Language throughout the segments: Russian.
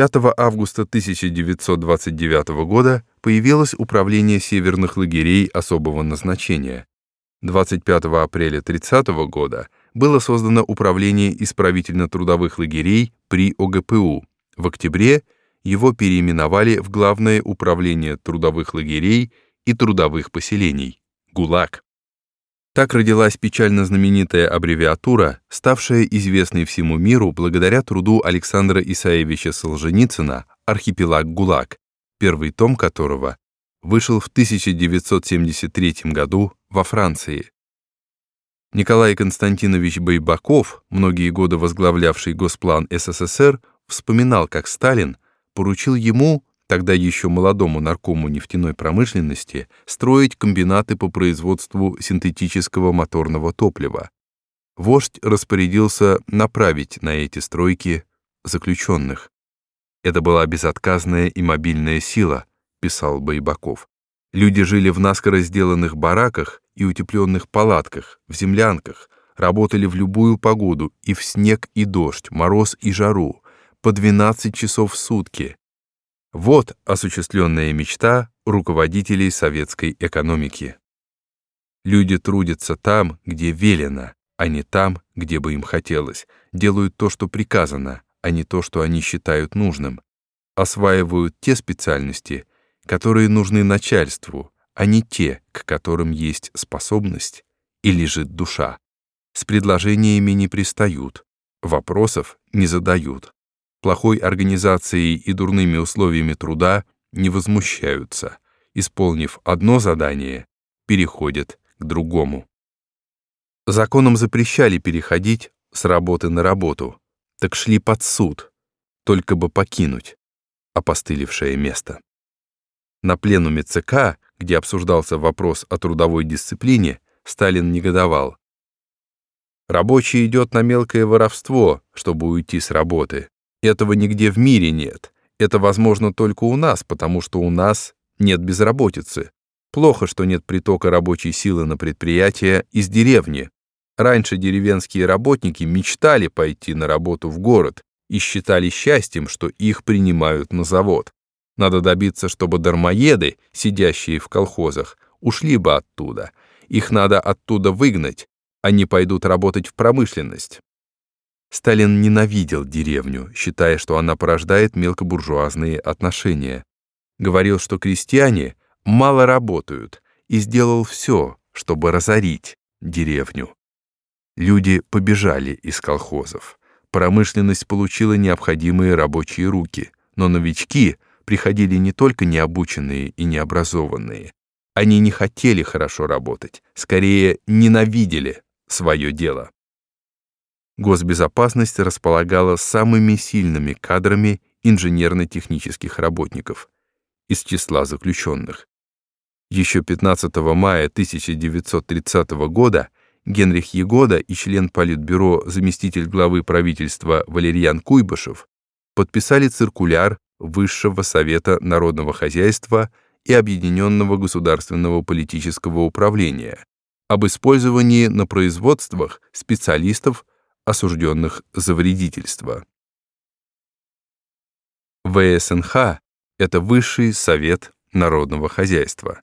5 августа 1929 года появилось Управление северных лагерей особого назначения. 25 апреля 30 года было создано Управление исправительно-трудовых лагерей при ОГПУ. В октябре его переименовали в Главное управление трудовых лагерей и трудовых поселений – ГУЛАГ. Так родилась печально знаменитая аббревиатура, ставшая известной всему миру благодаря труду Александра Исаевича Солженицына «Архипелаг ГУЛАГ», первый том которого вышел в 1973 году во Франции. Николай Константинович Байбаков, многие годы возглавлявший Госплан СССР, вспоминал, как Сталин поручил ему тогда еще молодому наркому нефтяной промышленности, строить комбинаты по производству синтетического моторного топлива. Вождь распорядился направить на эти стройки заключенных. Это была безотказная и мобильная сила, писал Байбаков. Люди жили в наскоро сделанных бараках и утепленных палатках, в землянках, работали в любую погоду, и в снег и дождь, мороз и жару, по 12 часов в сутки, вот осуществленная мечта руководителей советской экономики. Люди трудятся там, где велено, а не там, где бы им хотелось, делают то, что приказано, а не то, что они считают нужным, осваивают те специальности, которые нужны начальству, а не те, к которым есть способность и лежит душа. С предложениями не пристают, вопросов не задают плохой организацией и дурными условиями труда не возмущаются, исполнив одно задание, переходят к другому. Законом запрещали переходить с работы на работу, так шли под суд, только бы покинуть опостылевшее место. На пленуме ЦК, где обсуждался вопрос о трудовой дисциплине, Сталин негодовал. Рабочий идет на мелкое воровство, чтобы уйти с работы. Этого нигде в мире нет. Это возможно только у нас, потому что у нас нет безработицы. Плохо, что нет притока рабочей силы на предприятия из деревни. Раньше деревенские работники мечтали пойти на работу в город и считали счастьем, что их принимают на завод. Надо добиться, чтобы дармоеды, сидящие в колхозах, ушли бы оттуда. Их надо оттуда выгнать, они пойдут работать в промышленность. Сталин ненавидел деревню, считая, что она порождает мелкобуржуазные отношения. Говорил, что крестьяне мало работают, и сделал все, чтобы разорить деревню. Люди побежали из колхозов. Промышленность получила необходимые рабочие руки, но новички приходили не только необученные и необразованные. Они не хотели хорошо работать, скорее ненавидели свое дело госбезопасность располагала самыми сильными кадрами инженерно-технических работников из числа заключенных. Еще 15 мая 1930 года Генрих Егода и член Политбюро заместитель главы правительства Валерьян Куйбышев подписали циркуляр Высшего Совета Народного Хозяйства и Объединенного Государственного Политического Управления об использовании на производствах специалистов осужденных за вредительство. ВСНХ — это Высший Совет Народного Хозяйства.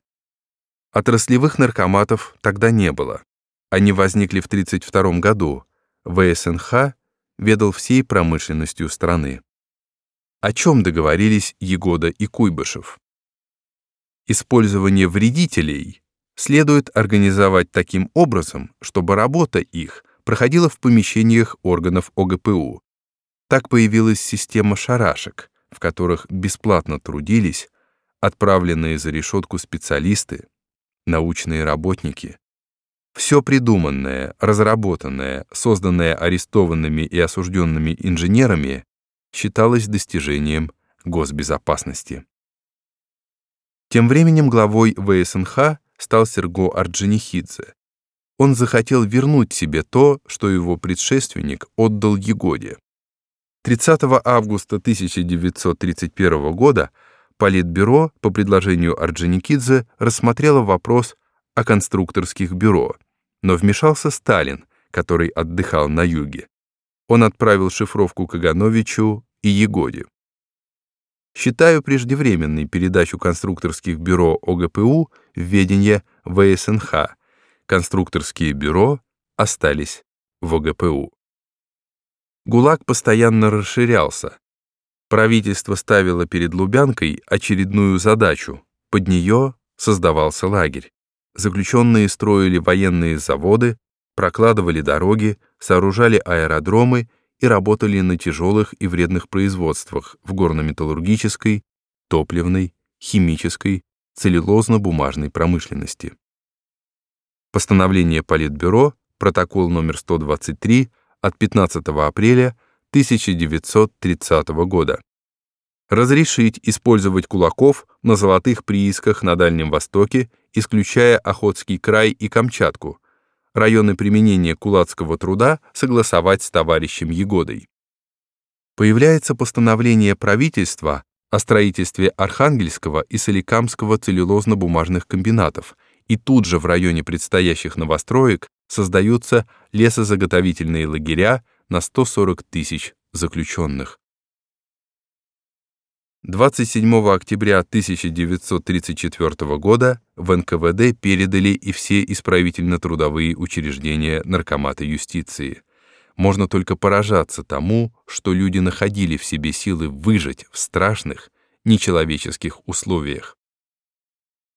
Отраслевых наркоматов тогда не было. Они возникли в 1932 году. ВСНХ ведал всей промышленностью страны. О чем договорились Егода и Куйбышев? Использование вредителей следует организовать таким образом, чтобы работа их проходила в помещениях органов ОГПУ. Так появилась система шарашек, в которых бесплатно трудились отправленные за решетку специалисты, научные работники. Все придуманное, разработанное, созданное арестованными и осужденными инженерами считалось достижением госбезопасности. Тем временем главой ВСНХ стал Серго Орджоникидзе, он захотел вернуть себе то, что его предшественник отдал Егоде. 30 августа 1931 года Политбюро по предложению Орджоникидзе рассмотрело вопрос о конструкторских бюро, но вмешался Сталин, который отдыхал на юге. Он отправил шифровку Кагановичу и Егоде. считаю преждевременной передачу конструкторских бюро ОГПУ в ведение ВСНХ. Конструкторские бюро остались в ОГПУ. ГУЛАГ постоянно расширялся. Правительство ставило перед Лубянкой очередную задачу. Под нее создавался лагерь. Заключенные строили военные заводы, прокладывали дороги, сооружали аэродромы и работали на тяжелых и вредных производствах в горно-металлургической, топливной, химической, целлюлозно-бумажной промышленности. Постановление Политбюро, протокол номер 123 от 15 апреля 1930 года. Разрешить использовать кулаков на золотых приисках на Дальнем Востоке, исключая Охотский край и Камчатку. Районы применения кулацкого труда согласовать с товарищем Егодой. Появляется постановление правительства о строительстве Архангельского и Соликамского целлюлозно-бумажных комбинатов, и тут же в районе предстоящих новостроек создаются лесозаготовительные лагеря на 140 тысяч заключенных. 27 октября 1934 года в НКВД передали и все исправительно-трудовые учреждения Наркомата юстиции. Можно только поражаться тому, что люди находили в себе силы выжить в страшных, нечеловеческих условиях.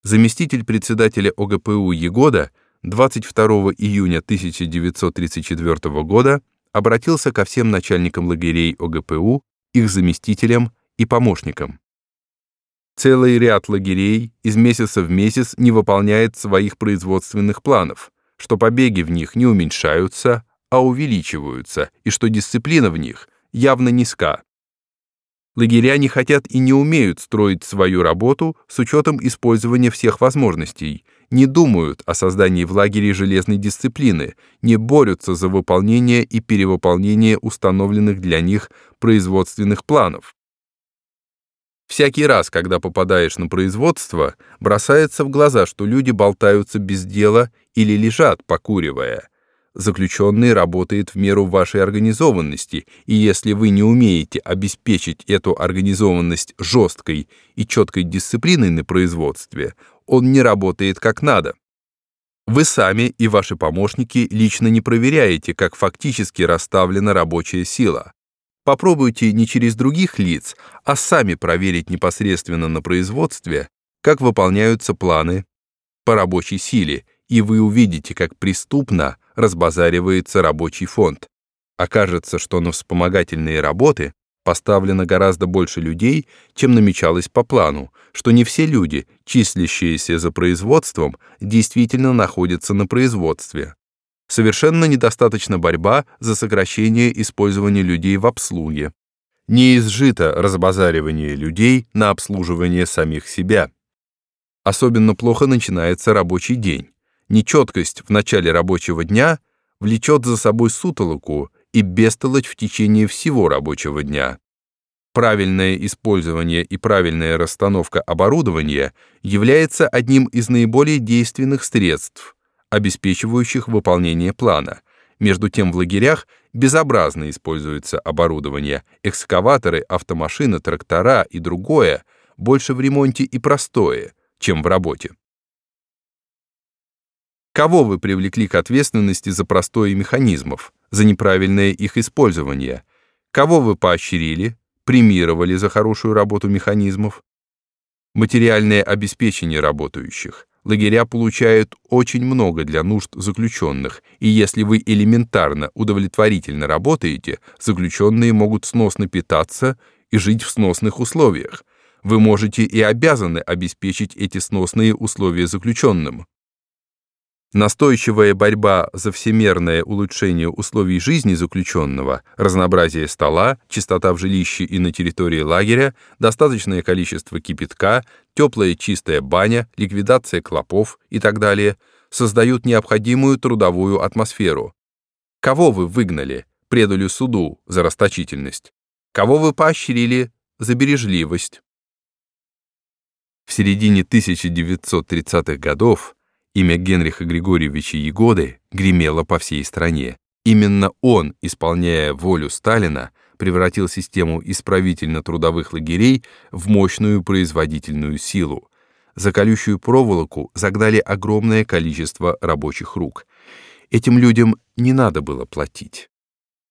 Заместитель председателя ОГПУ Егода 22 июня 1934 года обратился ко всем начальникам лагерей ОГПУ, их заместителям и помощникам. Целый ряд лагерей из месяца в месяц не выполняет своих производственных планов, что побеги в них не уменьшаются, а увеличиваются, и что дисциплина в них явно низка. Лагеря не хотят и не умеют строить свою работу с учетом использования всех возможностей, не думают о создании в лагере железной дисциплины, не борются за выполнение и перевыполнение установленных для них производственных планов. Всякий раз, когда попадаешь на производство, бросается в глаза, что люди болтаются без дела или лежат, покуривая. Заключенный работает в меру вашей организованности, и если вы не умеете обеспечить эту организованность жесткой и четкой дисциплиной на производстве, он не работает как надо. Вы сами и ваши помощники лично не проверяете, как фактически расставлена рабочая сила. Попробуйте не через других лиц, а сами проверить непосредственно на производстве, как выполняются планы по рабочей силе, и вы увидите, как преступно разбазаривается рабочий фонд. Окажется, что на вспомогательные работы поставлено гораздо больше людей, чем намечалось по плану, что не все люди, числящиеся за производством, действительно находятся на производстве. Совершенно недостаточно борьба за сокращение использования людей в обслуге. Не изжито разбазаривание людей на обслуживание самих себя. Особенно плохо начинается рабочий день. Нечеткость в начале рабочего дня влечет за собой сутолоку и бестолочь в течение всего рабочего дня. Правильное использование и правильная расстановка оборудования является одним из наиболее действенных средств, обеспечивающих выполнение плана. Между тем в лагерях безобразно используется оборудование, экскаваторы, автомашины, трактора и другое, больше в ремонте и простое, чем в работе. Кого вы привлекли к ответственности за простое механизмов, за неправильное их использование? Кого вы поощрили, премировали за хорошую работу механизмов? Материальное обеспечение работающих. Лагеря получают очень много для нужд заключенных, и если вы элементарно, удовлетворительно работаете, заключенные могут сносно питаться и жить в сносных условиях. Вы можете и обязаны обеспечить эти сносные условия заключенным. Настойчивая борьба за всемерное улучшение условий жизни заключенного, разнообразие стола, чистота в жилище и на территории лагеря, достаточное количество кипятка, теплая чистая баня, ликвидация клопов и так далее создают необходимую трудовую атмосферу. Кого вы выгнали, предали суду за расточительность? Кого вы поощрили за бережливость? В середине 1930-х годов Имя Генриха Григорьевича Егоды гремело по всей стране. Именно он, исполняя волю Сталина, превратил систему исправительно-трудовых лагерей в мощную производительную силу. За колючую проволоку загнали огромное количество рабочих рук. Этим людям не надо было платить.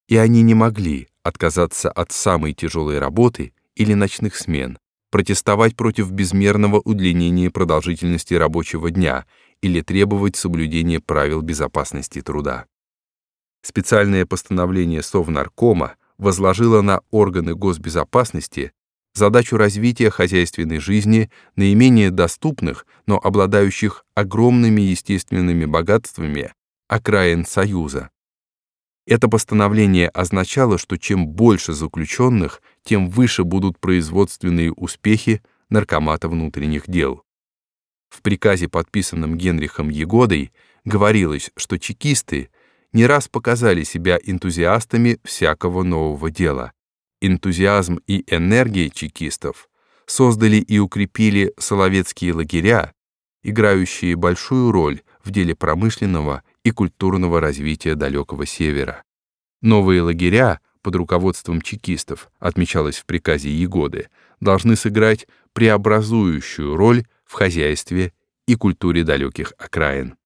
И они не могли отказаться от самой тяжелой работы или ночных смен, протестовать против безмерного удлинения продолжительности рабочего дня или требовать соблюдения правил безопасности труда. Специальное постановление Совнаркома возложило на органы госбезопасности задачу развития хозяйственной жизни наименее доступных, но обладающих огромными естественными богатствами окраин Союза. Это постановление означало, что чем больше заключенных, тем выше будут производственные успехи наркомата внутренних дел. В приказе, подписанном Генрихом Егодой, говорилось, что чекисты не раз показали себя энтузиастами всякого нового дела. Энтузиазм и энергия чекистов создали и укрепили соловецкие лагеря, играющие большую роль в деле промышленного и культурного развития далекого севера. Новые лагеря под руководством чекистов, отмечалось в приказе Егоды, должны сыграть преобразующую роль в хозяйстве и культуре далеких окраин.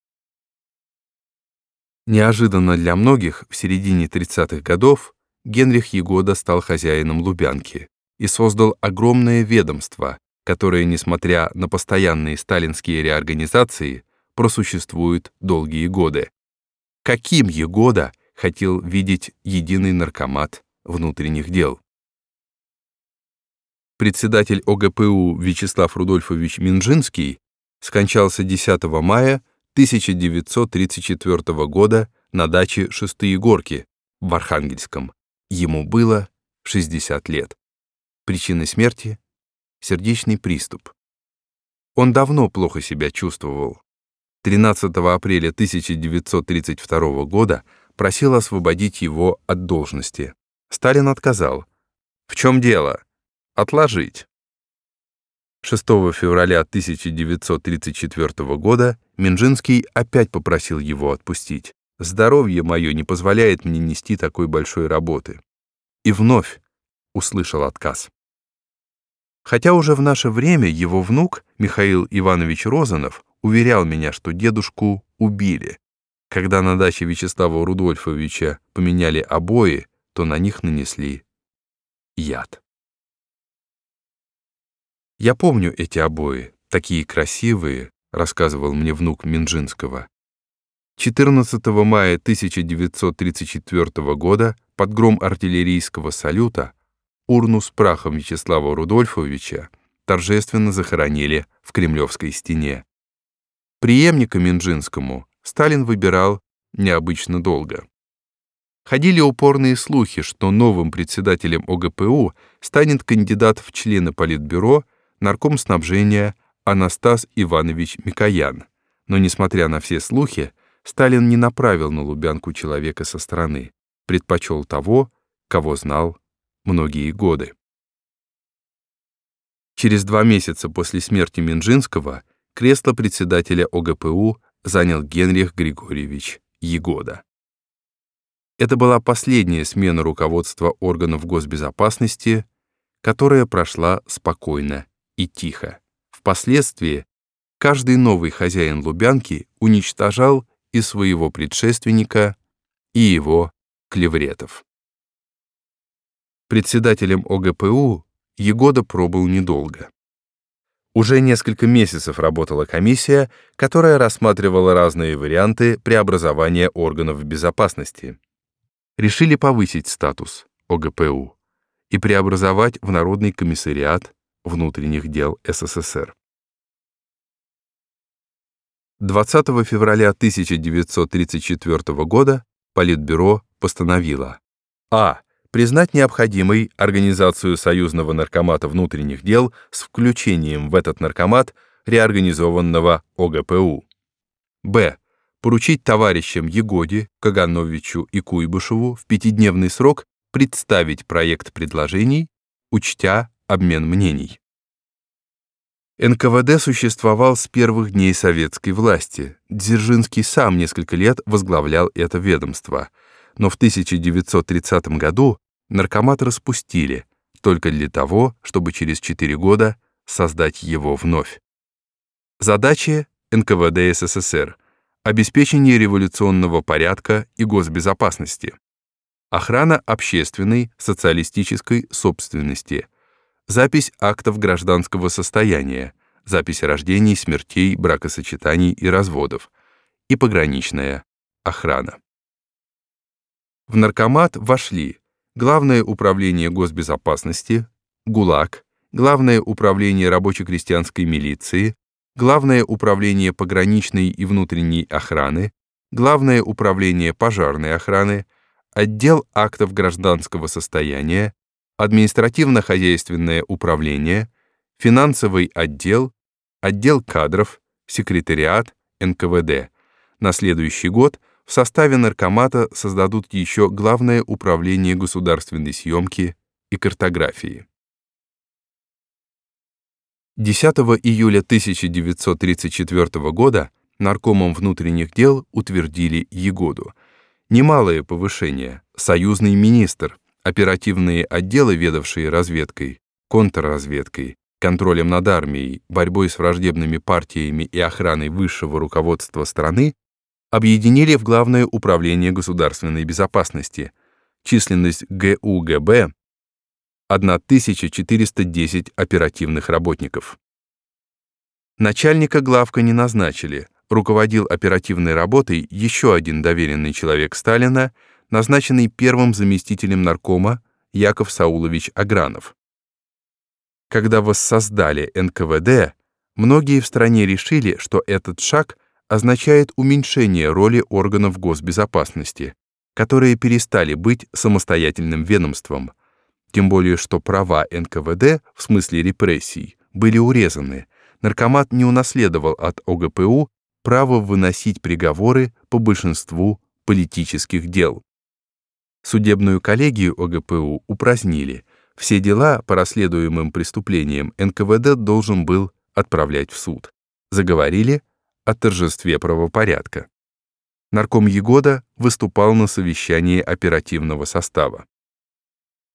Неожиданно для многих в середине 30-х годов Генрих Егода стал хозяином Лубянки и создал огромное ведомство, которое, несмотря на постоянные сталинские реорганизации, просуществует долгие годы. Каким Егода хотел видеть единый наркомат внутренних дел? Председатель ОГПУ Вячеслав Рудольфович Минжинский скончался 10 мая 1934 года на даче Шестые Горки в Архангельском. Ему было 60 лет. Причина смерти — сердечный приступ. Он давно плохо себя чувствовал, 13 апреля 1932 года просил освободить его от должности. Сталин отказал. В чем дело? Отложить. 6 февраля 1934 года Минжинский опять попросил его отпустить. «Здоровье мое не позволяет мне нести такой большой работы». И вновь услышал отказ. Хотя уже в наше время его внук Михаил Иванович Розанов уверял меня, что дедушку убили. Когда на даче Вячеслава Рудольфовича поменяли обои, то на них нанесли яд. «Я помню эти обои, такие красивые», — рассказывал мне внук Минжинского. 14 мая 1934 года под гром артиллерийского салюта урну с прахом Вячеслава Рудольфовича торжественно захоронили в Кремлевской стене. Приемника Минжинскому Сталин выбирал необычно долго. Ходили упорные слухи, что новым председателем ОГПУ станет кандидат в члены Политбюро нарком снабжения Анастас Иванович Микоян. Но, несмотря на все слухи, Сталин не направил на Лубянку человека со стороны, предпочел того, кого знал многие годы. Через два месяца после смерти Минжинского кресло председателя ОГПУ занял Генрих Григорьевич Егода. Это была последняя смена руководства органов госбезопасности, которая прошла спокойно и тихо. Впоследствии каждый новый хозяин Лубянки уничтожал и своего предшественника, и его клевретов. Председателем ОГПУ Егода пробыл недолго. Уже несколько месяцев работала комиссия, которая рассматривала разные варианты преобразования органов безопасности. Решили повысить статус ОГПУ и преобразовать в Народный комиссариат внутренних дел СССР. 20 февраля 1934 года Политбюро постановило А признать необходимой организацию союзного наркомата внутренних дел с включением в этот наркомат реорганизованного ОГПУ. Б. Поручить товарищам Егоде, Кагановичу и Куйбышеву в пятидневный срок представить проект предложений, учтя обмен мнений. НКВД существовал с первых дней советской власти. Дзержинский сам несколько лет возглавлял это ведомство. Но в 1930 году наркомат распустили только для того, чтобы через 4 года создать его вновь. Задачи НКВД СССР – обеспечение революционного порядка и госбезопасности, охрана общественной социалистической собственности, запись актов гражданского состояния, запись рождений, смертей, бракосочетаний и разводов и пограничная охрана. В наркомат вошли Главное управление госбезопасности, ГУЛАГ, Главное управление рабоче-крестьянской милиции, Главное управление пограничной и внутренней охраны, Главное управление пожарной охраны, отдел актов гражданского состояния, административно-хозяйственное управление, финансовый отдел, отдел кадров, секретариат НКВД. На следующий год в составе наркомата создадут еще Главное управление государственной съемки и картографии. 10 июля 1934 года наркомом внутренних дел утвердили Егоду. Немалое повышение, союзный министр, оперативные отделы, ведавшие разведкой, контрразведкой, контролем над армией, борьбой с враждебными партиями и охраной высшего руководства страны объединили в Главное управление государственной безопасности. Численность ГУГБ 1410 оперативных работников. Начальника главка не назначили, руководил оперативной работой еще один доверенный человек Сталина, назначенный первым заместителем наркома Яков Саулович Агранов. Когда воссоздали НКВД, многие в стране решили, что этот шаг означает уменьшение роли органов госбезопасности, которые перестали быть самостоятельным ведомством, тем более что права НКВД в смысле репрессий были урезаны, наркомат не унаследовал от ОГПУ право выносить приговоры по большинству политических дел. Судебную коллегию ОГПУ упразднили, все дела по расследуемым преступлениям НКВД должен был отправлять в суд. Заговорили о торжестве правопорядка. Нарком Егода выступал на совещании оперативного состава.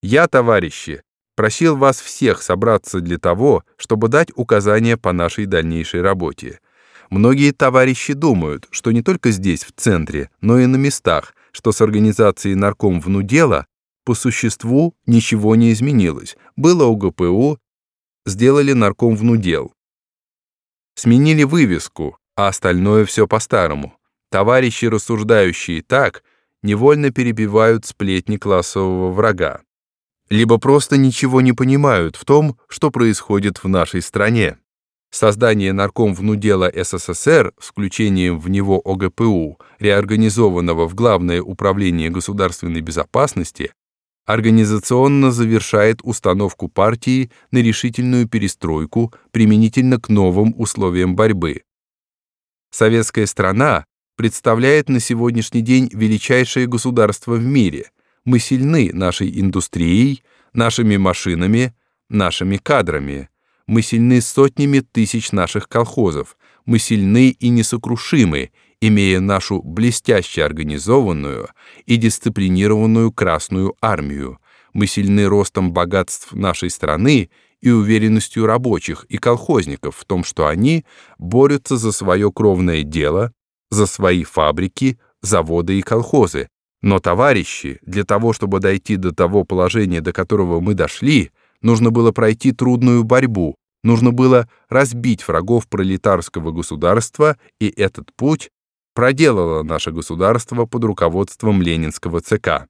«Я, товарищи, просил вас всех собраться для того, чтобы дать указания по нашей дальнейшей работе. Многие товарищи думают, что не только здесь, в центре, но и на местах, что с организацией нарком внудела по существу ничего не изменилось. Было УГПУ, сделали нарком внудел. Сменили вывеску, а остальное все по-старому. Товарищи, рассуждающие так, невольно перебивают сплетни классового врага. Либо просто ничего не понимают в том, что происходит в нашей стране. Создание нарком внудела СССР с включением в него ОГПУ, реорганизованного в Главное управление государственной безопасности, организационно завершает установку партии на решительную перестройку применительно к новым условиям борьбы, Советская страна представляет на сегодняшний день величайшее государство в мире. Мы сильны нашей индустрией, нашими машинами, нашими кадрами. Мы сильны сотнями тысяч наших колхозов. Мы сильны и несокрушимы, имея нашу блестяще организованную и дисциплинированную Красную армию. Мы сильны ростом богатств нашей страны и уверенностью рабочих и колхозников в том, что они борются за свое кровное дело, за свои фабрики, заводы и колхозы. Но, товарищи, для того, чтобы дойти до того положения, до которого мы дошли, нужно было пройти трудную борьбу, нужно было разбить врагов пролетарского государства, и этот путь проделало наше государство под руководством Ленинского ЦК.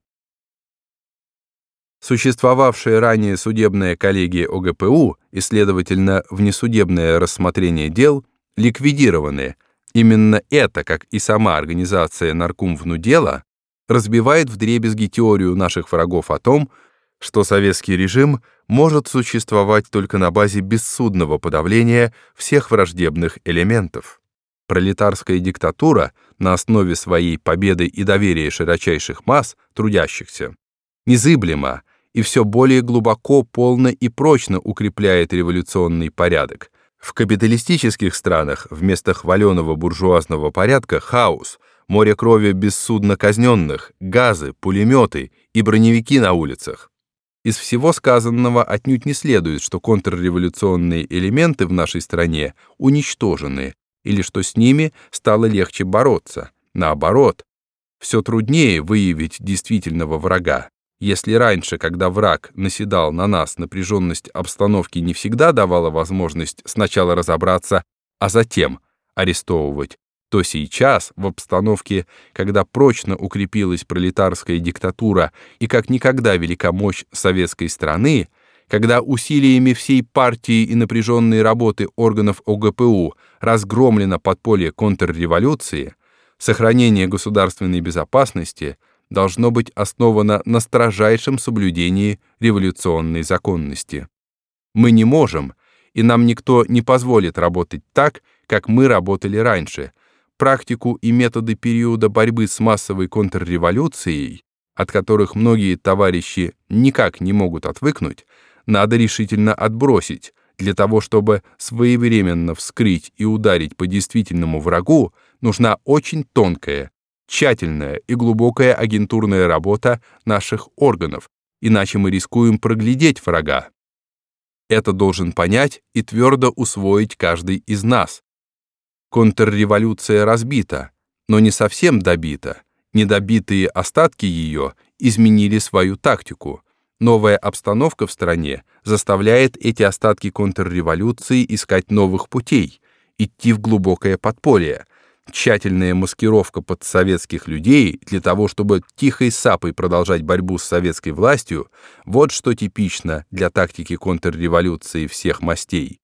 Существовавшая ранее судебная коллегия ОГПУ и, следовательно, внесудебное рассмотрение дел ликвидированы. Именно это, как и сама организация Наркомвнудела, разбивает вдребезги теорию наших врагов о том, что советский режим может существовать только на базе бессудного подавления всех враждебных элементов. Пролетарская диктатура на основе своей победы и доверия широчайших масс трудящихся незыблема и все более глубоко, полно и прочно укрепляет революционный порядок. В капиталистических странах вместо хваленого буржуазного порядка хаос, море крови бессудно казненных, газы, пулеметы и броневики на улицах. Из всего сказанного отнюдь не следует, что контрреволюционные элементы в нашей стране уничтожены или что с ними стало легче бороться. Наоборот, все труднее выявить действительного врага. Если раньше, когда враг наседал на нас, напряженность обстановки не всегда давала возможность сначала разобраться, а затем арестовывать, то сейчас, в обстановке, когда прочно укрепилась пролетарская диктатура и как никогда велика мощь советской страны, когда усилиями всей партии и напряженной работы органов ОГПУ разгромлено подполье контрреволюции, сохранение государственной безопасности должно быть основано на строжайшем соблюдении революционной законности. Мы не можем, и нам никто не позволит работать так, как мы работали раньше, практику и методы периода борьбы с массовой контрреволюцией, от которых многие товарищи никак не могут отвыкнуть, надо решительно отбросить, для того, чтобы своевременно вскрыть и ударить по действительному врагу, нужна очень тонкая, тщательная и глубокая агентурная работа наших органов, иначе мы рискуем проглядеть врага. Это должен понять и твердо усвоить каждый из нас, Контрреволюция разбита, но не совсем добита. Недобитые остатки ее изменили свою тактику. Новая обстановка в стране заставляет эти остатки контрреволюции искать новых путей, идти в глубокое подполье. Тщательная маскировка под советских людей для того, чтобы тихой сапой продолжать борьбу с советской властью, вот что типично для тактики контрреволюции всех мастей.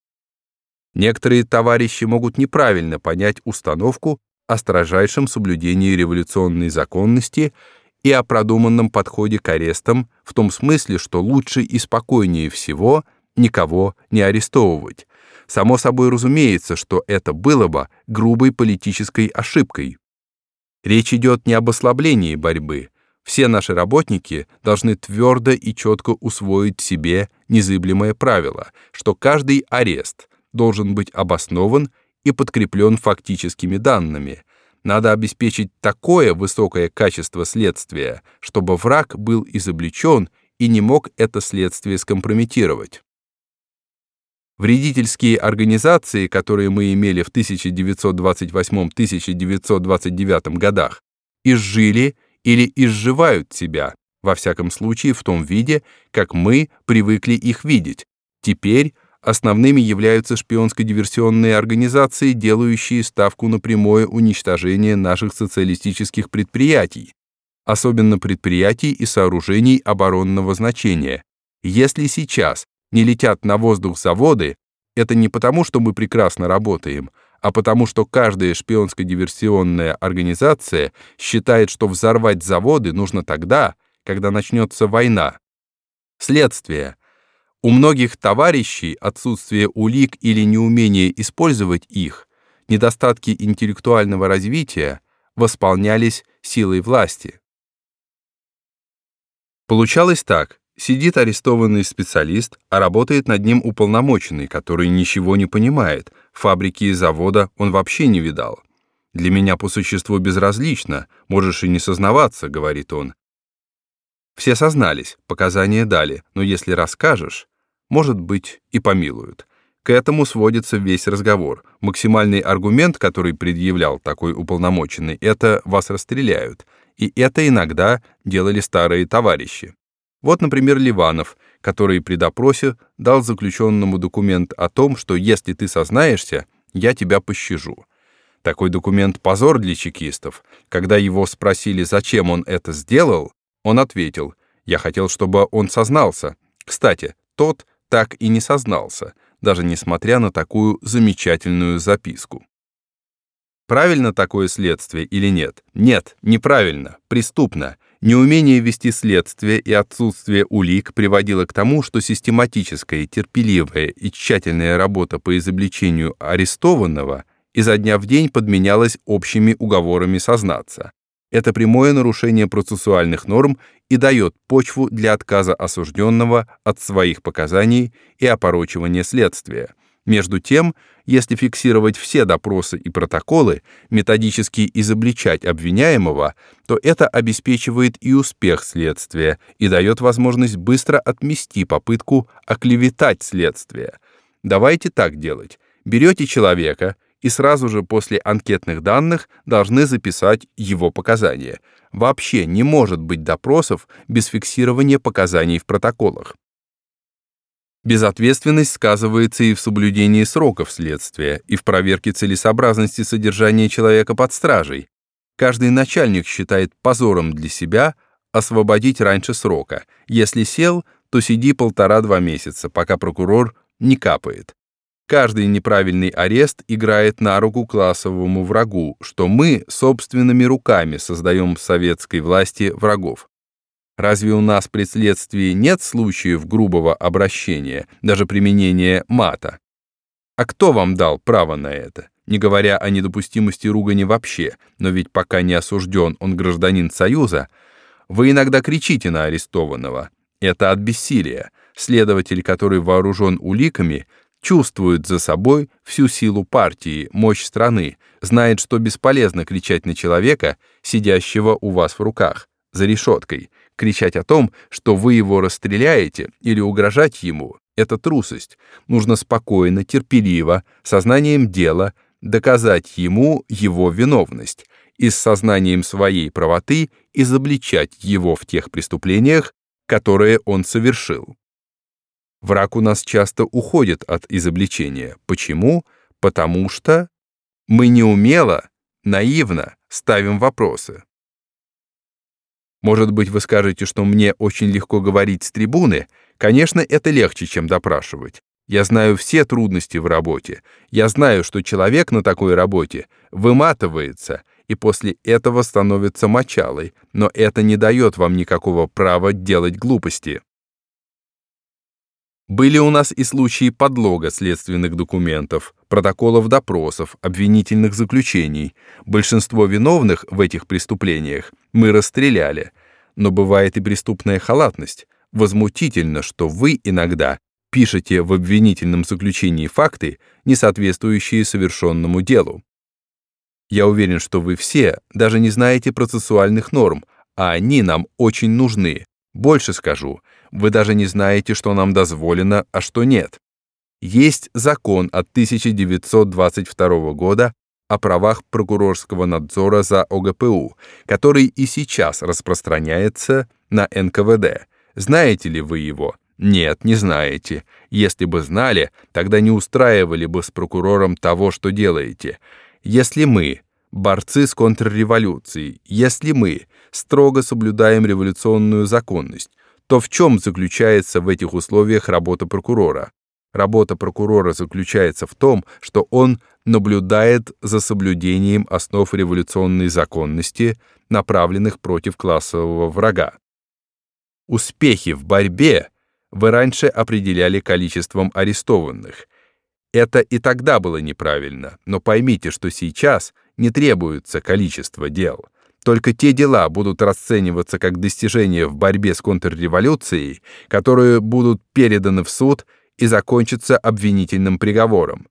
Некоторые товарищи могут неправильно понять установку о строжайшем соблюдении революционной законности и о продуманном подходе к арестам в том смысле, что лучше и спокойнее всего никого не арестовывать. Само собой разумеется, что это было бы грубой политической ошибкой. Речь идет не об ослаблении борьбы. Все наши работники должны твердо и четко усвоить себе незыблемое правило, что каждый арест – должен быть обоснован и подкреплен фактическими данными. Надо обеспечить такое высокое качество следствия, чтобы враг был изобличен и не мог это следствие скомпрометировать. Вредительские организации, которые мы имели в 1928-1929 годах, изжили или изживают себя, во всяком случае в том виде, как мы привыкли их видеть. Теперь Основными являются шпионско-диверсионные организации, делающие ставку на прямое уничтожение наших социалистических предприятий, особенно предприятий и сооружений оборонного значения. Если сейчас не летят на воздух заводы, это не потому, что мы прекрасно работаем, а потому что каждая шпионско-диверсионная организация считает, что взорвать заводы нужно тогда, когда начнется война. Следствие. У многих товарищей отсутствие улик или неумение использовать их, недостатки интеллектуального развития восполнялись силой власти. Получалось так. Сидит арестованный специалист, а работает над ним уполномоченный, который ничего не понимает. Фабрики и завода он вообще не видал. «Для меня по существу безразлично, можешь и не сознаваться», — говорит он. Все сознались, показания дали, но если расскажешь, может быть, и помилуют. К этому сводится весь разговор. Максимальный аргумент, который предъявлял такой уполномоченный, это «вас расстреляют». И это иногда делали старые товарищи. Вот, например, Ливанов, который при допросе дал заключенному документ о том, что если ты сознаешься, я тебя пощажу. Такой документ — позор для чекистов. Когда его спросили, зачем он это сделал, он ответил, «Я хотел, чтобы он сознался». Кстати, тот так и не сознался, даже несмотря на такую замечательную записку. Правильно такое следствие или нет? Нет, неправильно, преступно. Неумение вести следствие и отсутствие улик приводило к тому, что систематическая, терпеливая и тщательная работа по изобличению арестованного изо дня в день подменялась общими уговорами сознаться. Это прямое нарушение процессуальных норм и дает почву для отказа осужденного от своих показаний и опорочивания следствия. Между тем, если фиксировать все допросы и протоколы, методически изобличать обвиняемого, то это обеспечивает и успех следствия и дает возможность быстро отмести попытку оклеветать следствие. Давайте так делать. Берете человека и сразу же после анкетных данных должны записать его показания. Вообще не может быть допросов без фиксирования показаний в протоколах. Безответственность сказывается и в соблюдении сроков следствия, и в проверке целесообразности содержания человека под стражей. Каждый начальник считает позором для себя освободить раньше срока. Если сел, то сиди полтора-два месяца, пока прокурор не капает. Каждый неправильный арест играет на руку классовому врагу, что мы собственными руками создаем советской власти врагов. Разве у нас при следствии нет случаев грубого обращения, даже применения мата? А кто вам дал право на это? Не говоря о недопустимости ругани вообще, но ведь пока не осужден он гражданин Союза, вы иногда кричите на арестованного. Это от бессилия. Следователь, который вооружен уликами, чувствует за собой всю силу партии, мощь страны, знает, что бесполезно кричать на человека, сидящего у вас в руках, за решеткой, Кричать о том, что вы его расстреляете, или угрожать ему — это трусость. Нужно спокойно, терпеливо, сознанием дела доказать ему его виновность и с сознанием своей правоты изобличать его в тех преступлениях, которые он совершил. Враг у нас часто уходит от изобличения. Почему? Потому что мы неумело, наивно ставим вопросы. Может быть, вы скажете, что мне очень легко говорить с трибуны? Конечно, это легче, чем допрашивать. Я знаю все трудности в работе. Я знаю, что человек на такой работе выматывается и после этого становится мочалой, но это не дает вам никакого права делать глупости. Были у нас и случаи подлога следственных документов, протоколов допросов, обвинительных заключений. Большинство виновных в этих преступлениях мы расстреляли. Но бывает и преступная халатность. Возмутительно, что вы иногда пишете в обвинительном заключении факты, не соответствующие совершенному делу. Я уверен, что вы все даже не знаете процессуальных норм, а они нам очень нужны. Больше скажу, вы даже не знаете, что нам дозволено, а что нет. Есть закон от 1922 года о правах прокурорского надзора за ОГПУ, который и сейчас распространяется на НКВД. Знаете ли вы его? Нет, не знаете. Если бы знали, тогда не устраивали бы с прокурором того, что делаете. Если мы, борцы с контрреволюцией, если мы строго соблюдаем революционную законность, то в чем заключается в этих условиях работа прокурора? Работа прокурора заключается в том, что он наблюдает за соблюдением основ революционной законности, направленных против классового врага. Успехи в борьбе вы раньше определяли количеством арестованных. Это и тогда было неправильно, но поймите, что сейчас не требуется количество дел — только те дела будут расцениваться как достижения в борьбе с контрреволюцией, которые будут переданы в суд и закончатся обвинительным приговором.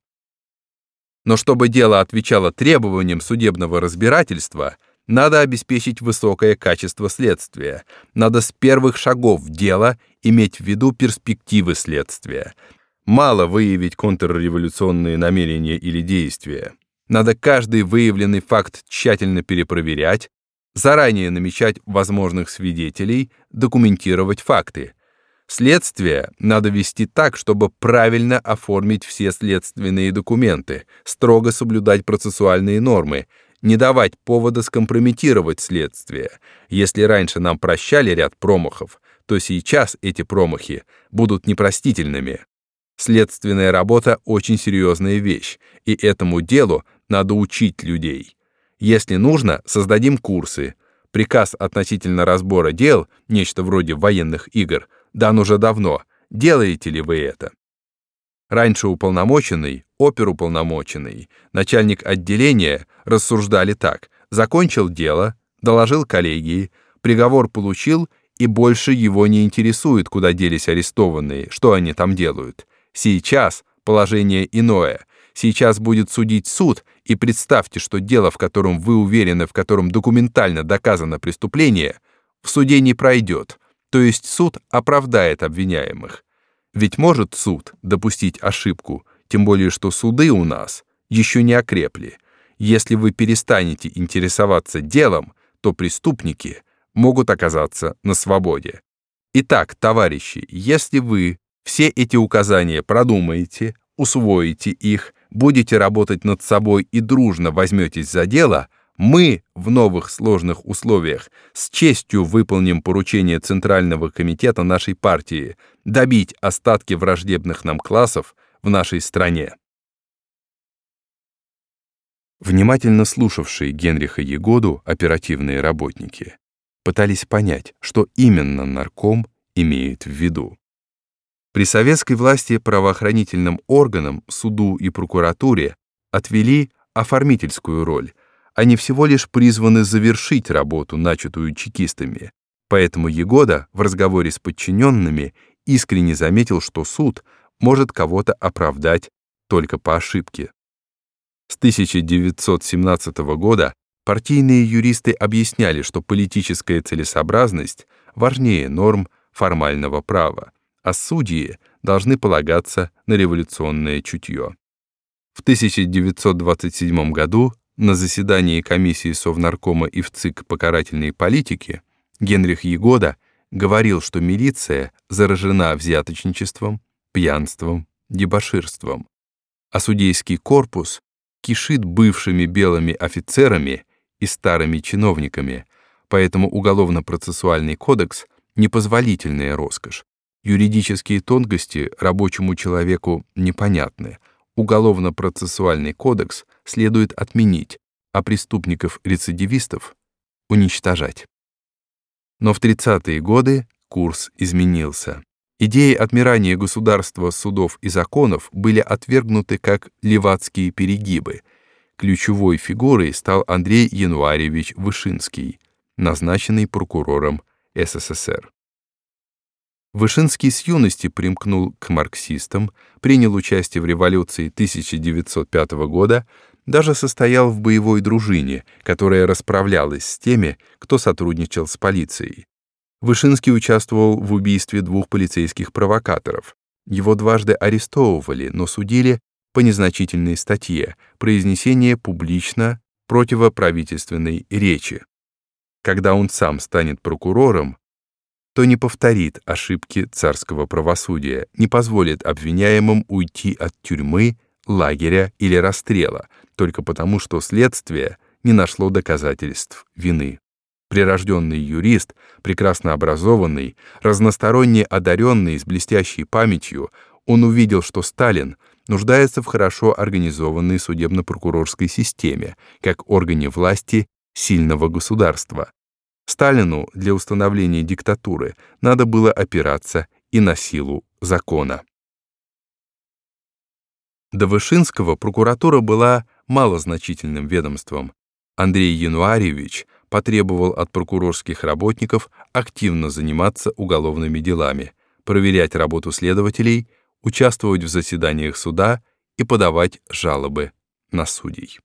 Но чтобы дело отвечало требованиям судебного разбирательства, надо обеспечить высокое качество следствия. Надо с первых шагов дела иметь в виду перспективы следствия. Мало выявить контрреволюционные намерения или действия. Надо каждый выявленный факт тщательно перепроверять, заранее намечать возможных свидетелей, документировать факты. Следствие надо вести так, чтобы правильно оформить все следственные документы, строго соблюдать процессуальные нормы, не давать повода скомпрометировать следствие. Если раньше нам прощали ряд промахов, то сейчас эти промахи будут непростительными. Следственная работа очень серьезная вещь, и этому делу надо учить людей. Если нужно, создадим курсы. Приказ относительно разбора дел, нечто вроде военных игр, дан уже давно. Делаете ли вы это? Раньше уполномоченный, оперуполномоченный, начальник отделения рассуждали так. Закончил дело, доложил коллегии, приговор получил, и больше его не интересует, куда делись арестованные, что они там делают. Сейчас Положение иное. Сейчас будет судить суд, и представьте, что дело, в котором вы уверены, в котором документально доказано преступление, в суде не пройдет, то есть суд оправдает обвиняемых. Ведь может суд допустить ошибку, тем более что суды у нас еще не окрепли. Если вы перестанете интересоваться делом, то преступники могут оказаться на свободе. Итак, товарищи, если вы все эти указания продумаете, усвоите их, будете работать над собой и дружно возьметесь за дело, мы в новых сложных условиях с честью выполним поручение Центрального комитета нашей партии добить остатки враждебных нам классов в нашей стране. Внимательно слушавшие Генриха Егоду оперативные работники пытались понять, что именно нарком имеет в виду. При советской власти правоохранительным органам, суду и прокуратуре отвели оформительскую роль. Они всего лишь призваны завершить работу, начатую чекистами. Поэтому Егода в разговоре с подчиненными искренне заметил, что суд может кого-то оправдать только по ошибке. С 1917 года партийные юристы объясняли, что политическая целесообразность важнее норм формального права а судьи должны полагаться на революционное чутье. В 1927 году на заседании комиссии Совнаркома и ВЦИК по карательной политике Генрих Егода говорил, что милиция заражена взяточничеством, пьянством, дебоширством, а судейский корпус кишит бывшими белыми офицерами и старыми чиновниками, поэтому уголовно-процессуальный кодекс — непозволительная роскошь, Юридические тонкости рабочему человеку непонятны. Уголовно-процессуальный кодекс следует отменить, а преступников-рецидивистов уничтожать. Но в 30-е годы курс изменился. Идеи отмирания государства, судов и законов были отвергнуты как левацкие перегибы. Ключевой фигурой стал Андрей Януаревич Вышинский, назначенный прокурором СССР. Вышинский с юности примкнул к марксистам, принял участие в революции 1905 года, даже состоял в боевой дружине, которая расправлялась с теми, кто сотрудничал с полицией. Вышинский участвовал в убийстве двух полицейских провокаторов. Его дважды арестовывали, но судили по незначительной статье «Произнесение публично противоправительственной речи». Когда он сам станет прокурором, то не повторит ошибки царского правосудия, не позволит обвиняемым уйти от тюрьмы, лагеря или расстрела, только потому, что следствие не нашло доказательств вины. Прирожденный юрист, прекрасно образованный, разносторонне одаренный, с блестящей памятью, он увидел, что Сталин нуждается в хорошо организованной судебно-прокурорской системе, как органе власти сильного государства, Сталину для установления диктатуры надо было опираться и на силу закона. До Вышинского прокуратура была малозначительным ведомством. Андрей Януарьевич потребовал от прокурорских работников активно заниматься уголовными делами, проверять работу следователей, участвовать в заседаниях суда и подавать жалобы на судей.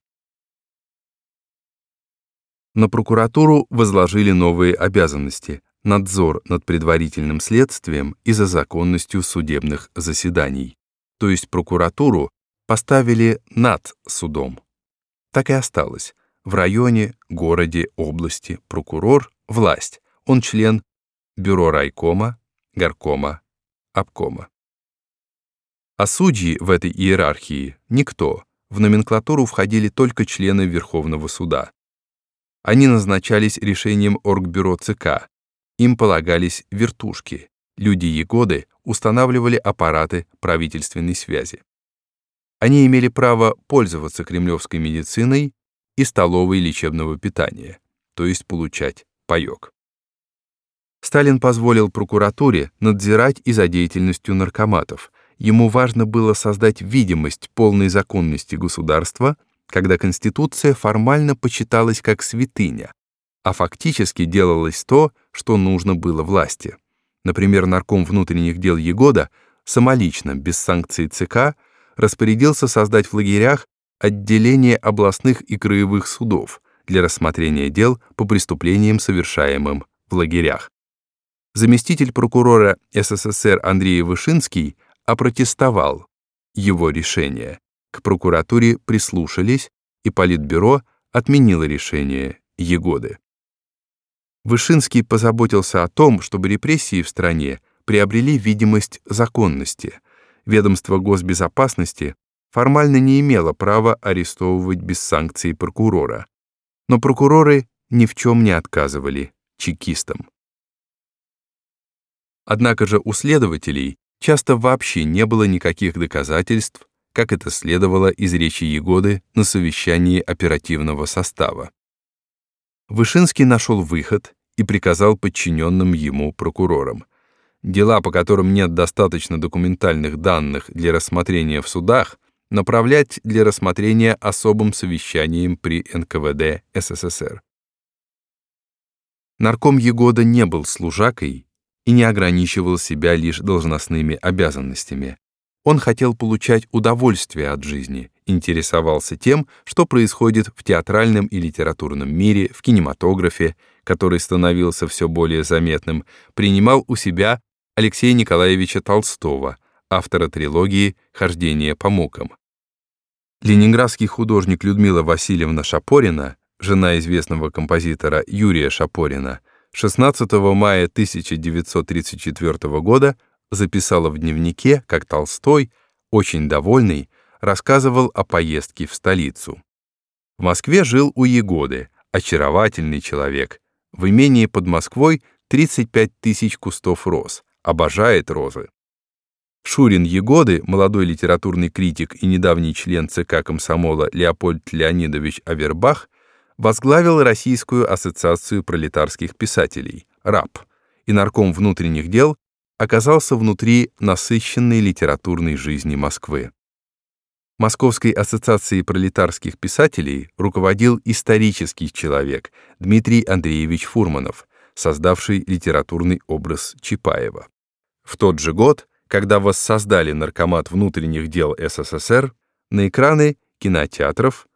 На прокуратуру возложили новые обязанности — надзор над предварительным следствием и за законностью судебных заседаний. То есть прокуратуру поставили над судом. Так и осталось. В районе, городе, области прокурор — власть. Он член бюро райкома, горкома, обкома. А судьи в этой иерархии — никто. В номенклатуру входили только члены Верховного суда. Они назначались решением Оргбюро ЦК. Им полагались вертушки. Люди Егоды устанавливали аппараты правительственной связи. Они имели право пользоваться кремлевской медициной и столовой лечебного питания, то есть получать паёк. Сталин позволил прокуратуре надзирать и за деятельностью наркоматов. Ему важно было создать видимость полной законности государства — когда Конституция формально почиталась как святыня, а фактически делалось то, что нужно было власти. Например, нарком внутренних дел Егода самолично, без санкций ЦК, распорядился создать в лагерях отделение областных и краевых судов для рассмотрения дел по преступлениям, совершаемым в лагерях. Заместитель прокурора СССР Андрей Вышинский опротестовал его решение. К прокуратуре прислушались, и Политбюро отменило решение Егоды. Вышинский позаботился о том, чтобы репрессии в стране приобрели видимость законности. Ведомство госбезопасности формально не имело права арестовывать без санкций прокурора. Но прокуроры ни в чем не отказывали чекистам. Однако же у следователей часто вообще не было никаких доказательств, как это следовало из речи Егоды на совещании оперативного состава. Вышинский нашел выход и приказал подчиненным ему прокурорам. Дела, по которым нет достаточно документальных данных для рассмотрения в судах, направлять для рассмотрения особым совещанием при НКВД СССР. Нарком Егода не был служакой и не ограничивал себя лишь должностными обязанностями. Он хотел получать удовольствие от жизни, интересовался тем, что происходит в театральном и литературном мире, в кинематографе, который становился все более заметным, принимал у себя Алексея Николаевича Толстого, автора трилогии «Хождение по мукам». Ленинградский художник Людмила Васильевна Шапорина, жена известного композитора Юрия Шапорина, 16 мая 1934 года записала в дневнике, как Толстой, очень довольный, рассказывал о поездке в столицу. В Москве жил у Егоды, очаровательный человек. В имении под Москвой 35 тысяч кустов роз, обожает розы. Шурин Егоды, молодой литературный критик и недавний член ЦК комсомола Леопольд Леонидович Авербах, возглавил Российскую ассоциацию пролетарских писателей, РАП, и нарком внутренних дел оказался внутри насыщенной литературной жизни Москвы. Московской ассоциацией пролетарских писателей руководил исторический человек Дмитрий Андреевич Фурманов, создавший литературный образ Чапаева. В тот же год, когда воссоздали Наркомат внутренних дел СССР, на экраны кинотеатров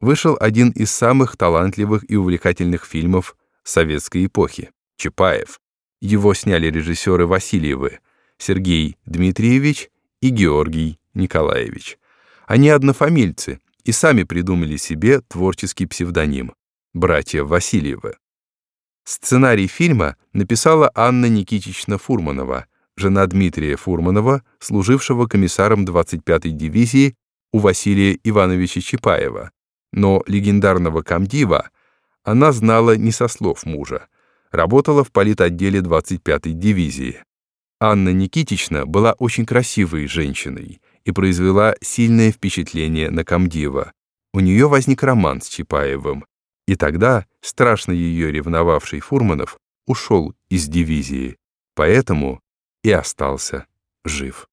вышел один из самых талантливых и увлекательных фильмов советской эпохи «Чапаев», его сняли режиссеры Васильевы, Сергей Дмитриевич и Георгий Николаевич. Они однофамильцы и сами придумали себе творческий псевдоним «Братья Васильевы». Сценарий фильма написала Анна Никитична Фурманова, жена Дмитрия Фурманова, служившего комиссаром 25-й дивизии у Василия Ивановича Чапаева. Но легендарного комдива она знала не со слов мужа, работала в политотделе 25-й дивизии. Анна Никитична была очень красивой женщиной и произвела сильное впечатление на комдива. У нее возник роман с Чапаевым, и тогда страшно ее ревновавший Фурманов ушел из дивизии, поэтому и остался жив.